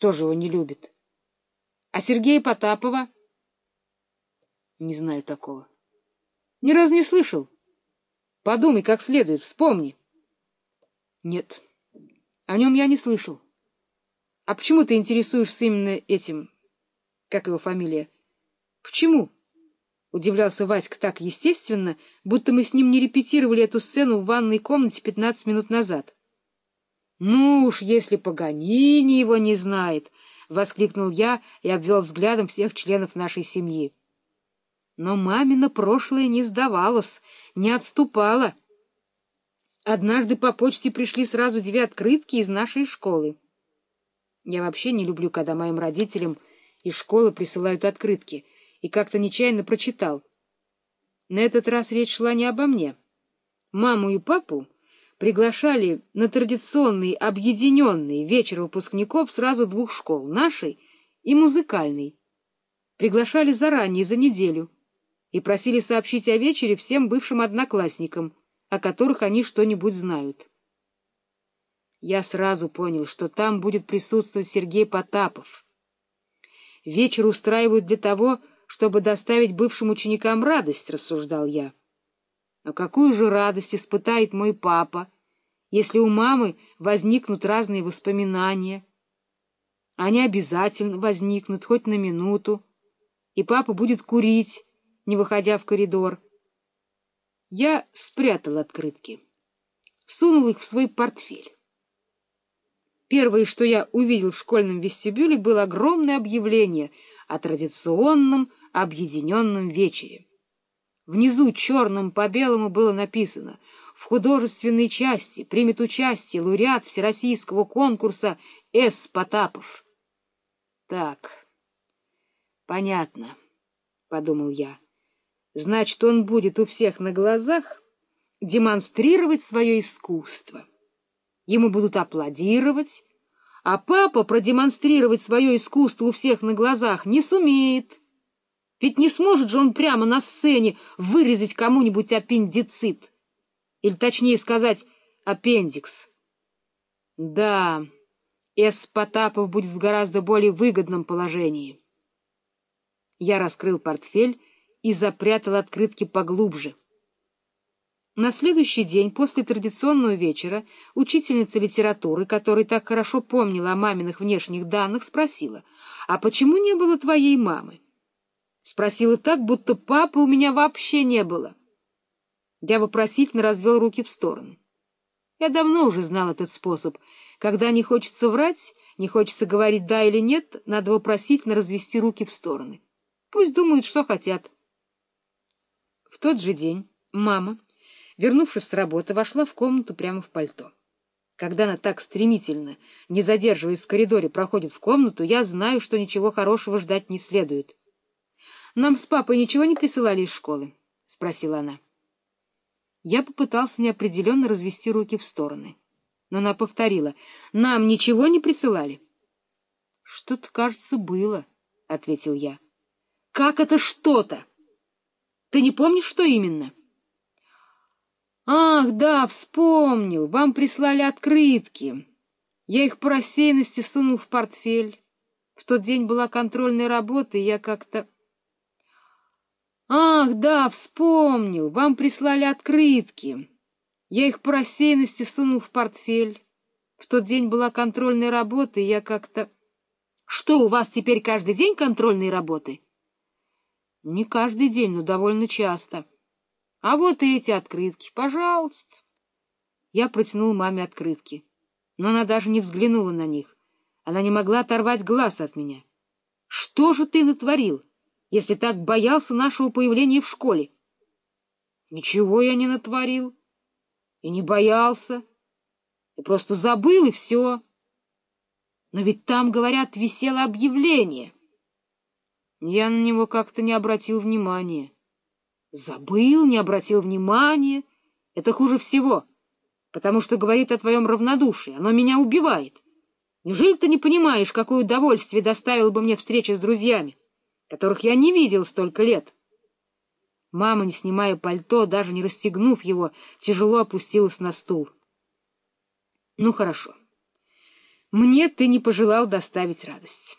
Кто же его не любит? А Сергея Потапова? Не знаю такого. Ни разу не слышал. Подумай как следует, вспомни. Нет, о нем я не слышал. А почему ты интересуешься именно этим? Как его фамилия? Почему? Удивлялся Васька так естественно, будто мы с ним не репетировали эту сцену в ванной комнате пятнадцать минут назад. Ну уж, если Паганини его не знает, — воскликнул я и обвел взглядом всех членов нашей семьи. Но мамина прошлое не сдавалось, не отступало. Однажды по почте пришли сразу две открытки из нашей школы. Я вообще не люблю, когда моим родителям из школы присылают открытки, и как-то нечаянно прочитал. На этот раз речь шла не обо мне. Маму и папу приглашали на традиционный объединенный вечер выпускников сразу двух школ, нашей и музыкальной. Приглашали заранее, за неделю, и просили сообщить о вечере всем бывшим одноклассникам, о которых они что-нибудь знают. Я сразу понял, что там будет присутствовать Сергей Потапов. Вечер устраивают для того, чтобы доставить бывшим ученикам радость, — рассуждал я. Но какую же радость испытает мой папа, если у мамы возникнут разные воспоминания? Они обязательно возникнут хоть на минуту, и папа будет курить, не выходя в коридор. Я спрятал открытки, сунул их в свой портфель. Первое, что я увидел в школьном вестибюле, было огромное объявление о традиционном объединенном вечере. Внизу черным по белому было написано «В художественной части примет участие лауреат всероссийского конкурса С. Потапов». «Так, понятно», — подумал я. «Значит, он будет у всех на глазах демонстрировать свое искусство» ему будут аплодировать, а папа продемонстрировать свое искусство у всех на глазах не сумеет. Ведь не сможет же он прямо на сцене вырезать кому-нибудь аппендицит. Или, точнее сказать, аппендикс. Да, С. Потапов будет в гораздо более выгодном положении. Я раскрыл портфель и запрятал открытки поглубже. На следующий день, после традиционного вечера, учительница литературы, которая так хорошо помнила о маминых внешних данных, спросила, «А почему не было твоей мамы?» Спросила так, будто папы у меня вообще не было. Я вопросительно развел руки в стороны. Я давно уже знал этот способ. Когда не хочется врать, не хочется говорить «да» или «нет», надо вопросительно развести руки в стороны. Пусть думают, что хотят. В тот же день мама вернувшись с работы, вошла в комнату прямо в пальто. Когда она так стремительно, не задерживаясь в коридоре, проходит в комнату, я знаю, что ничего хорошего ждать не следует. — Нам с папой ничего не присылали из школы? — спросила она. Я попытался неопределенно развести руки в стороны. Но она повторила. — Нам ничего не присылали? — Что-то, кажется, было, — ответил я. — Как это что-то? Ты не помнишь, что именно? — Ах, да, вспомнил, вам прислали открытки. Я их по рассеянности сунул в портфель. В тот день была контрольная работа, и я как-то... Ах, да, вспомнил, вам прислали открытки. Я их по рассеянности сунул в портфель. В тот день была контрольная работа, и я как-то... Что, у вас теперь каждый день контрольные работы? Не каждый день, но довольно часто. А вот и эти открытки, пожалуйста. Я протянул маме открытки, но она даже не взглянула на них. Она не могла оторвать глаз от меня. Что же ты натворил, если так боялся нашего появления в школе? Ничего я не натворил и не боялся. Я просто забыл, и все. Но ведь там, говорят, висело объявление. Я на него как-то не обратил внимания. Забыл, не обратил внимания. Это хуже всего, потому что говорит о твоем равнодушии. Оно меня убивает. Неужели ты не понимаешь, какое удовольствие доставила бы мне встреча с друзьями, которых я не видел столько лет? Мама, не снимая пальто, даже не расстегнув его, тяжело опустилась на стул. Ну, хорошо. Мне ты не пожелал доставить радость.